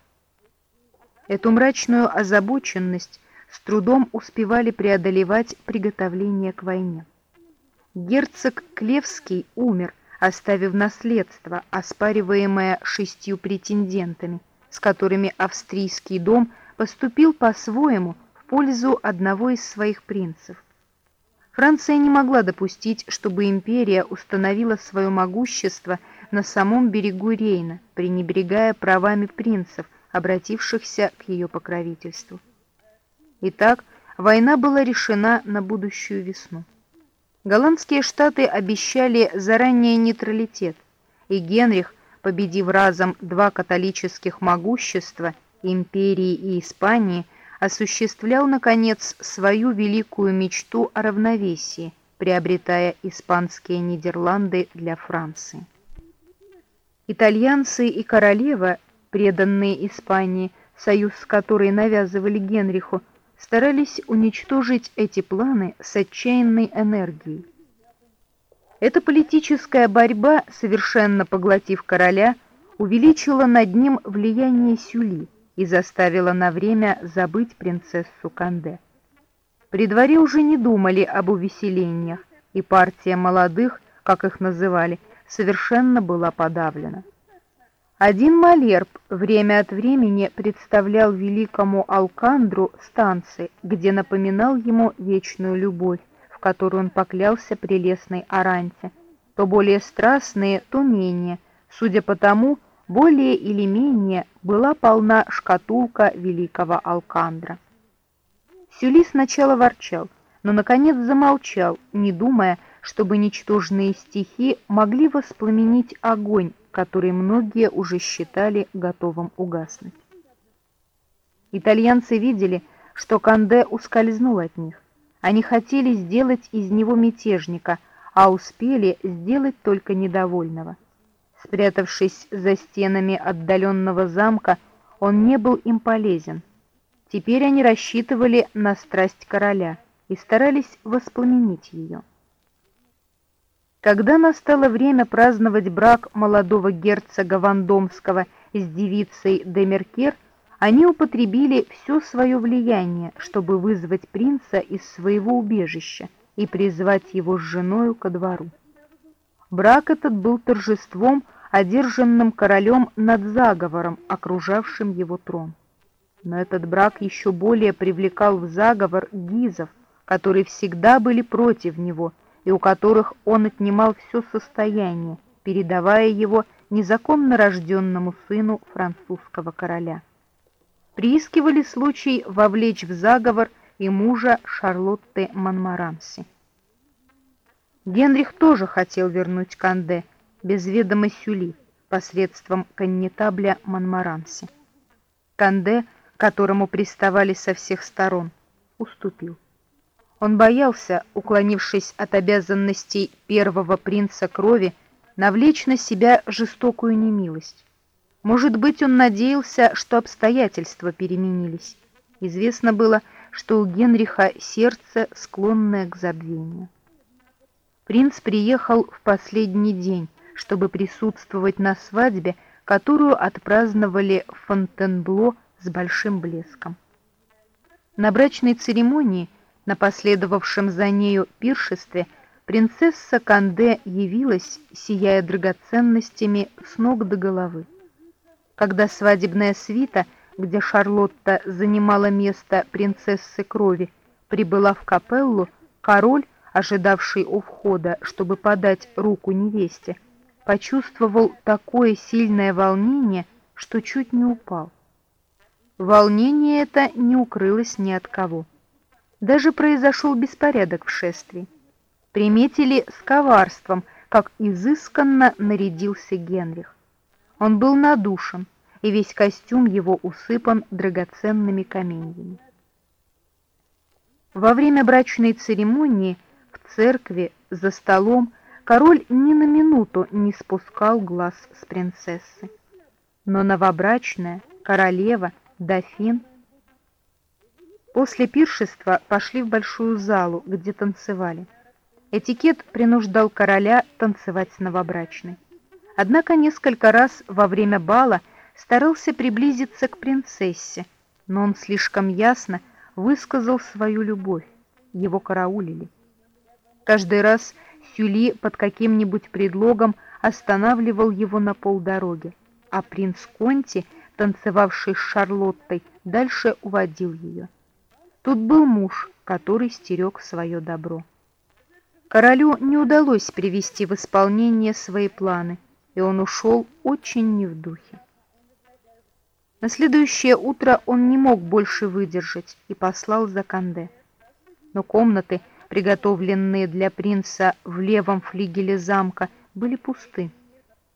Эту мрачную озабоченность с трудом успевали преодолевать приготовление к войне. Герцог Клевский умер, оставив наследство, оспариваемое шестью претендентами, с которыми австрийский дом поступил по-своему в пользу одного из своих принцев. Франция не могла допустить, чтобы империя установила свое могущество на самом берегу Рейна, пренебрегая правами принцев, обратившихся к ее покровительству. Итак, война была решена на будущую весну. Голландские штаты обещали заранее нейтралитет, и Генрих, победив разом два католических могущества, империи и Испании, осуществлял, наконец, свою великую мечту о равновесии, приобретая испанские Нидерланды для Франции. Итальянцы и королева преданные Испании, союз с которой навязывали Генриху, старались уничтожить эти планы с отчаянной энергией. Эта политическая борьба, совершенно поглотив короля, увеличила над ним влияние Сюли и заставила на время забыть принцессу Канде. При дворе уже не думали об увеселениях, и партия молодых, как их называли, совершенно была подавлена. Один Малерб время от времени представлял великому Алкандру станции, где напоминал ему вечную любовь, в которую он поклялся прелестной Аранте, то более страстные, то менее, судя по тому, более или менее была полна шкатулка великого Алкандра. Сюли сначала ворчал, но, наконец, замолчал, не думая, чтобы ничтожные стихи могли воспламенить огонь, который многие уже считали готовым угаснуть. Итальянцы видели, что Канде ускользнул от них. Они хотели сделать из него мятежника, а успели сделать только недовольного. Спрятавшись за стенами отдаленного замка, он не был им полезен. Теперь они рассчитывали на страсть короля и старались воспламенить ее. Когда настало время праздновать брак молодого герцога Вандомского с девицей Демеркер, они употребили все свое влияние, чтобы вызвать принца из своего убежища и призвать его с женою ко двору. Брак этот был торжеством, одержанным королем над заговором, окружавшим его трон. Но этот брак еще более привлекал в заговор гизов, которые всегда были против него – и у которых он отнимал все состояние, передавая его незаконно рожденному сыну французского короля. Приискивали случай вовлечь в заговор и мужа Шарлотты Монмаранси. Генрих тоже хотел вернуть Канде без ведома Сюли посредством коннетабля Монмаранси. Канде, которому приставали со всех сторон, уступил. Он боялся, уклонившись от обязанностей первого принца крови, навлечь на себя жестокую немилость. Может быть, он надеялся, что обстоятельства переменились. Известно было, что у Генриха сердце, склонное к забвению. Принц приехал в последний день, чтобы присутствовать на свадьбе, которую отпраздновали в Фонтенбло с большим блеском. На брачной церемонии, на последовавшем за нею пиршестве, принцесса Канде явилась, сияя драгоценностями с ног до головы. Когда свадебная свита, где Шарлотта занимала место принцессы крови, прибыла в капеллу, король, ожидавший у входа, чтобы подать руку невесте, почувствовал такое сильное волнение, что чуть не упал. Волнение это не укрылось ни от кого. Даже произошел беспорядок в шествии приметили с коварством, как изысканно нарядился Генрих. Он был надушен, и весь костюм его усыпан драгоценными каменьями. Во время брачной церемонии в церкви за столом король ни на минуту не спускал глаз с принцессы. Но новобрачная, королева, дофин после пиршества пошли в большую залу, где танцевали. Этикет принуждал короля танцевать с новобрачной. Однако несколько раз во время бала старался приблизиться к принцессе, но он слишком ясно высказал свою любовь, его караулили. Каждый раз Сюли под каким-нибудь предлогом останавливал его на полдороги, а принц Конти, танцевавший с Шарлоттой, дальше уводил ее. Тут был муж, который стерег свое добро. Королю не удалось привести в исполнение свои планы, и он ушел очень не в духе. На следующее утро он не мог больше выдержать и послал за Канде. Но комнаты, приготовленные для принца в левом флигеле замка, были пусты.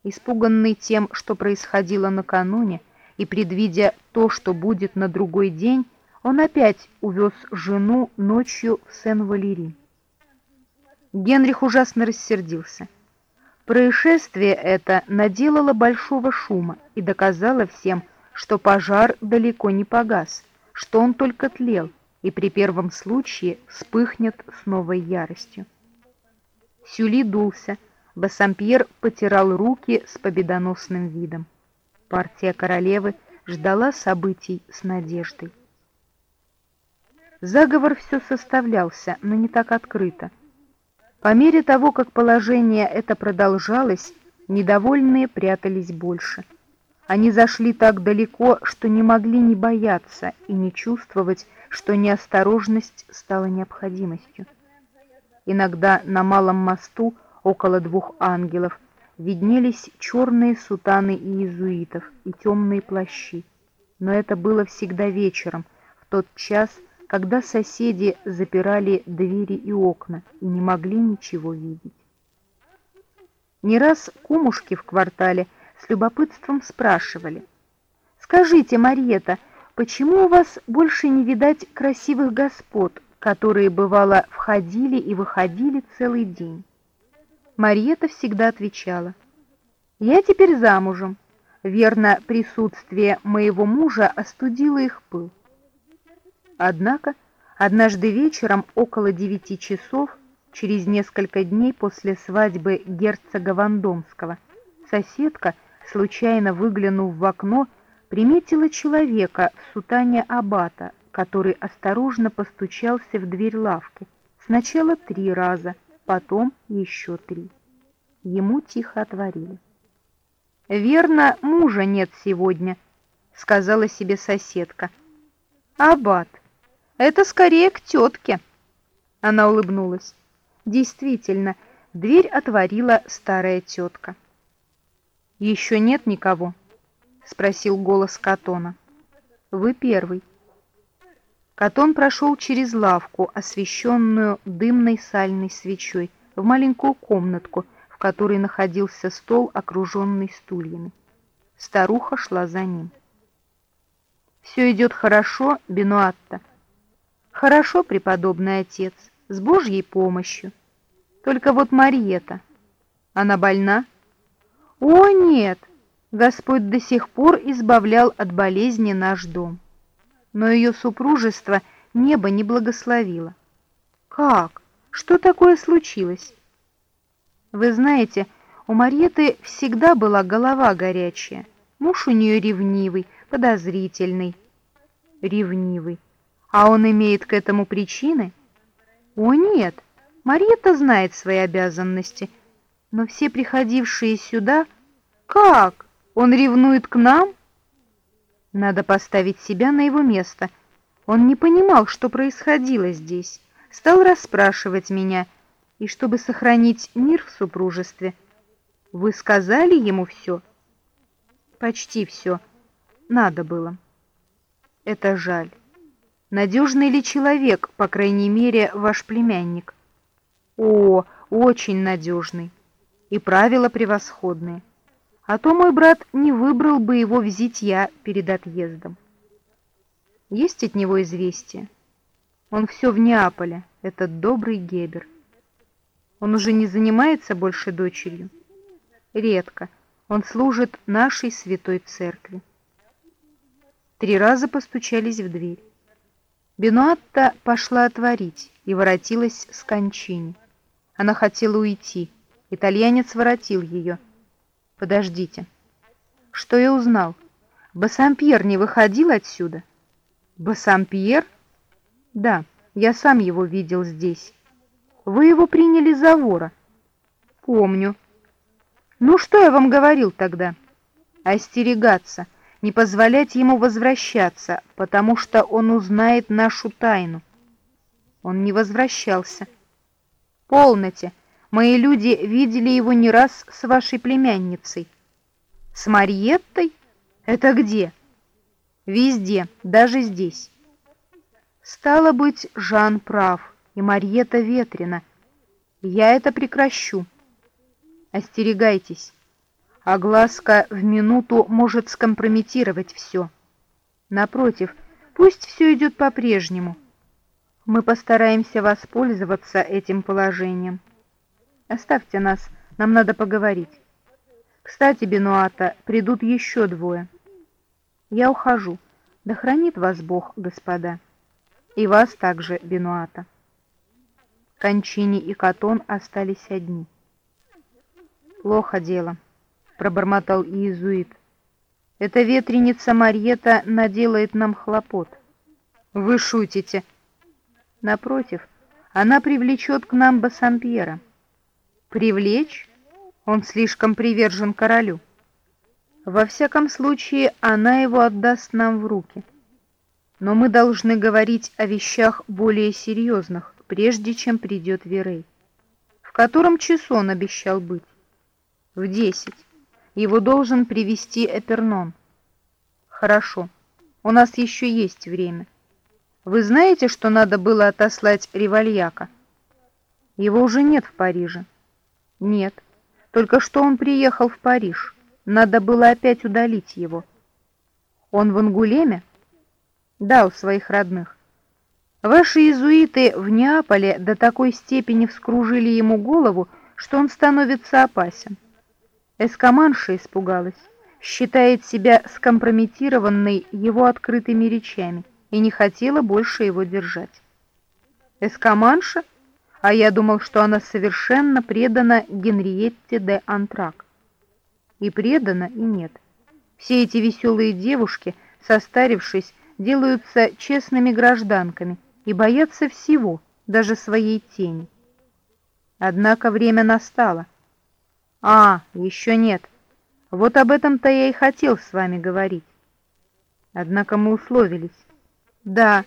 Испуганный тем, что происходило накануне, и предвидя то, что будет на другой день, он опять увез жену ночью в Сен-Валери. Генрих ужасно рассердился. Происшествие это наделало большого шума и доказало всем, что пожар далеко не погас, что он только тлел и при первом случае вспыхнет с новой яростью. Сюли дулся, Бассампьер потирал руки с победоносным видом. Партия королевы ждала событий с надеждой. Заговор все составлялся, но не так открыто. По мере того, как положение это продолжалось, недовольные прятались больше. Они зашли так далеко, что не могли не бояться и не чувствовать, что неосторожность стала необходимостью. Иногда на малом мосту около двух ангелов виднелись черные сутаны иезуитов и темные плащи. Но это было всегда вечером, в тот час, когда соседи запирали двери и окна и не могли ничего видеть. Не раз кумушки в квартале с любопытством спрашивали. «Скажите, Мариета, почему у вас больше не видать красивых господ, которые, бывало, входили и выходили целый день?» Мариета всегда отвечала. «Я теперь замужем. Верно, присутствие моего мужа остудило их пыл. Однако однажды вечером около девяти часов, через несколько дней после свадьбы герцога Вандомского, соседка, случайно выглянув в окно, приметила человека в сутане аббата, который осторожно постучался в дверь лавки. Сначала три раза, потом еще три. Ему тихо отворили. «Верно, мужа нет сегодня», — сказала себе соседка. «Аббат, это скорее к тетке. Она улыбнулась. Действительно, дверь отворила старая тетка. «Еще нет никого?» — спросил голос Катона. «Вы первый». Катон прошел через лавку, освещенную дымной сальной свечой, в маленькую комнатку, в которой находился стол, окруженный стульями. Старуха шла за ним. «Все идет хорошо, Бенуатта?» «Хорошо, преподобный отец, с Божьей помощью. Только вот Мариета, она больна?» О, нет! Господь до сих пор избавлял от болезни наш дом. Но ее супружество небо не благословило. Как? Что такое случилось? Вы знаете, у Марьеты всегда была голова горячая. Муж у нее ревнивый, подозрительный. Ревнивый. А он имеет к этому причины? О, нет! Марьета знает свои обязанности – но все приходившие сюда... Как? Он ревнует к нам? Надо поставить себя на его место. Он не понимал, что происходило здесь. Стал расспрашивать меня. И чтобы сохранить мир в супружестве, вы сказали ему все? Почти все. Надо было. Это жаль. Надежный ли человек, по крайней мере, ваш племянник? О, очень надежный и правила превосходные. А то мой брат не выбрал бы его в зятья перед отъездом. Есть от него известие. Он все в Неаполе, этот добрый Гебер. Он уже не занимается больше дочерью. Редко. Он служит нашей святой церкви. Три раза постучались в дверь. Бенуатта пошла отворить и воротилась с кончини. Она хотела уйти, Итальянец воротил ее. «Подождите. Что я узнал? Бассампьер не выходил отсюда?» «Бассампьер?» «Да, я сам его видел здесь. Вы его приняли за вора?» «Помню». «Ну, что я вам говорил тогда?» «Остерегаться, не позволять ему возвращаться, потому что он узнает нашу тайну». Он не возвращался. «Полноте!» Мои люди видели его не раз с вашей племянницей. С Мариеттой? Это где? Везде, даже здесь. Стало быть, Жан прав, и Мариетта ветрена. Я это прекращу. Остерегайтесь. Огласка в минуту может скомпрометировать все. Напротив, пусть все идет по-прежнему. Мы постараемся воспользоваться этим положением. Оставьте нас, нам надо поговорить. Кстати, Бенуата, придут еще двое. Я ухожу. Да хранит вас Бог, господа. И вас также, Бенуата. Кончини и Катон остались одни. Плохо дело, пробормотал иезуит. Эта ветреница Марьета наделает нам хлопот. Вы шутите. Напротив, она привлечет к нам Бассампьера. Привлечь? Он слишком привержен королю. Во всяком случае, она его отдаст нам в руки. Но мы должны говорить о вещах более серьезных, прежде чем придет Верей. В котором часу он обещал быть? В десять. Его должен привести Эпернон. Хорошо. У нас еще есть время. Вы знаете, что надо было отослать Ревальяка? Его уже нет в Париже. Нет, только что он приехал в Париж. Надо было опять удалить его. Он в Ангулеме? Да, у своих родных. Ваши иезуиты в Неаполе до такой степени вскружили ему голову, что он становится опасен. Эскаманша испугалась, считает себя скомпрометированной его открытыми речами и не хотела больше его держать. Эскаманша? а я думал, что она совершенно предана Генриетте де Антрак. И предана, и нет. Все эти веселые девушки, состарившись, делаются честными гражданками и боятся всего, даже своей тени. Однако время настало. А, еще нет. Вот об этом-то я и хотел с вами говорить. Однако мы условились. Да,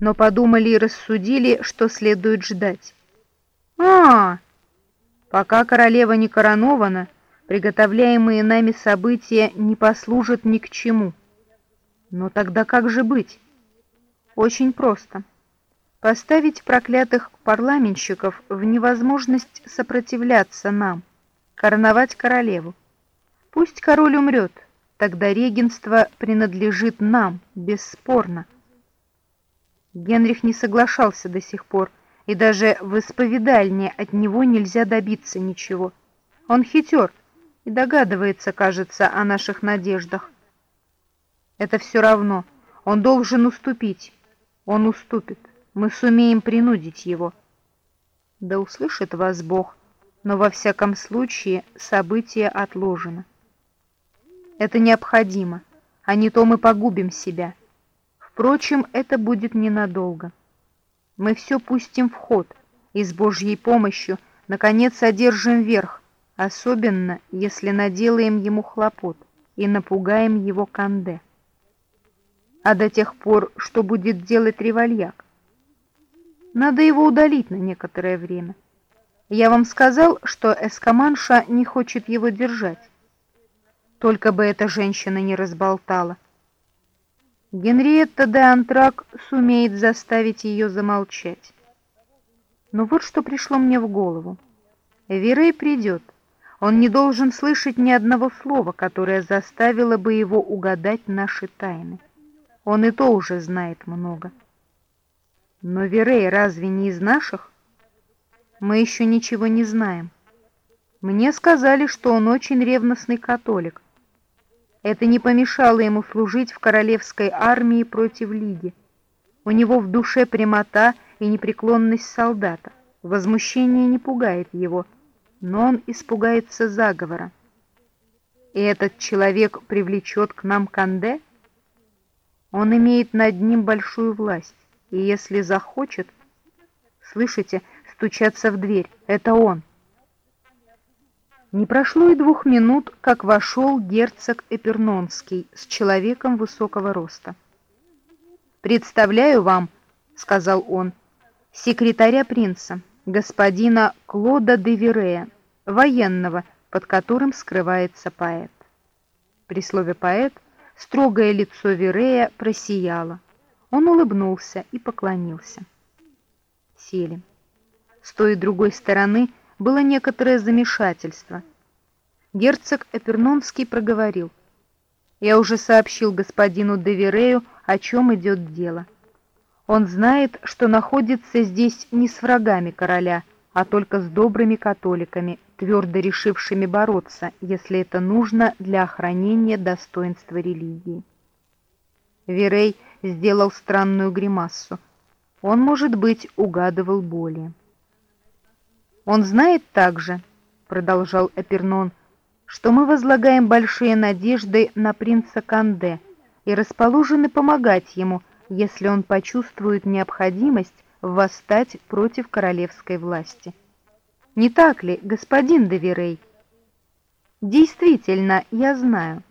но подумали и рассудили, что следует ждать. А, пока королева не коронована, Приготовляемые нами события не послужат ни к чему. Но тогда как же быть? Очень просто. Поставить проклятых парламентщиков в невозможность сопротивляться нам, короновать королеву. Пусть король умрет, тогда регенство принадлежит нам, бесспорно. Генрих не соглашался до сих пор, и даже в исповедальне от него нельзя добиться ничего. Он хитер и догадывается, кажется, о наших надеждах. Это все равно. Он должен уступить. Он уступит. Мы сумеем принудить его. Да услышит вас Бог, но во всяком случае событие отложено. Это необходимо, а не то мы погубим себя. Впрочем, это будет ненадолго. Мы все пустим в ход и с Божьей помощью, наконец, одержим верх, особенно если наделаем ему хлопот и напугаем его канде. А до тех пор, что будет делать револьяк? Надо его удалить на некоторое время. Я вам сказал, что Эскаманша не хочет его держать. Только бы эта женщина не разболтала. Генриетта де Антрак сумеет заставить ее замолчать. Но вот что пришло мне в голову. Верей придет. Он не должен слышать ни одного слова, которое заставило бы его угадать наши тайны. Он и то уже знает много. Но Верей разве не из наших? Мы еще ничего не знаем. Мне сказали, что он очень ревностный католик, это не помешало ему служить в королевской армии против Лиги. У него в душе прямота и непреклонность солдата. Возмущение не пугает его, но он испугается заговора. И этот человек привлечет к нам Канде? Он имеет над ним большую власть, и если захочет... Слышите, стучаться в дверь. Это он. Не прошло и двух минут, как вошел герцог Эпернонский с человеком высокого роста. «Представляю вам», — сказал он, — «секретаря принца, господина Клода де Вирея, военного, под которым скрывается поэт». При слове «поэт» строгое лицо Вирея просияло. Он улыбнулся и поклонился. Сели. С той и другой стороны — было некоторое замешательство. Герцог Эпернонский проговорил. «Я уже сообщил господину Деверею, о чем идет дело. Он знает, что находится здесь не с врагами короля, а только с добрыми католиками, твердо решившими бороться, если это нужно для охранения достоинства религии. Верей сделал странную гримассу. Он, может быть, угадывал более. Он знает также, продолжал Эпернон, что мы возлагаем большие надежды на принца Канде и расположены помогать ему, если он почувствует необходимость восстать против королевской власти. Не так ли, господин Деверей? Действительно, я знаю.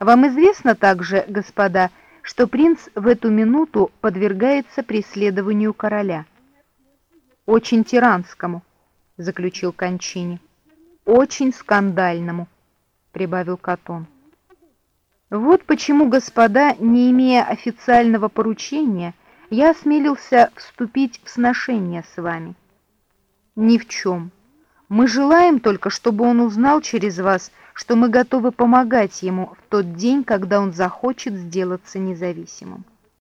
Вам известно также, господа, что принц в эту минуту подвергается преследованию короля. Очень тиранскому, — заключил Кончини. «Очень скандальному», — прибавил Катон. «Вот почему, господа, не имея официального поручения, я осмелился вступить в сношение с вами. Ни в чем. Мы желаем только, чтобы он узнал через вас, что мы готовы помогать ему в тот день, когда он захочет сделаться независимым.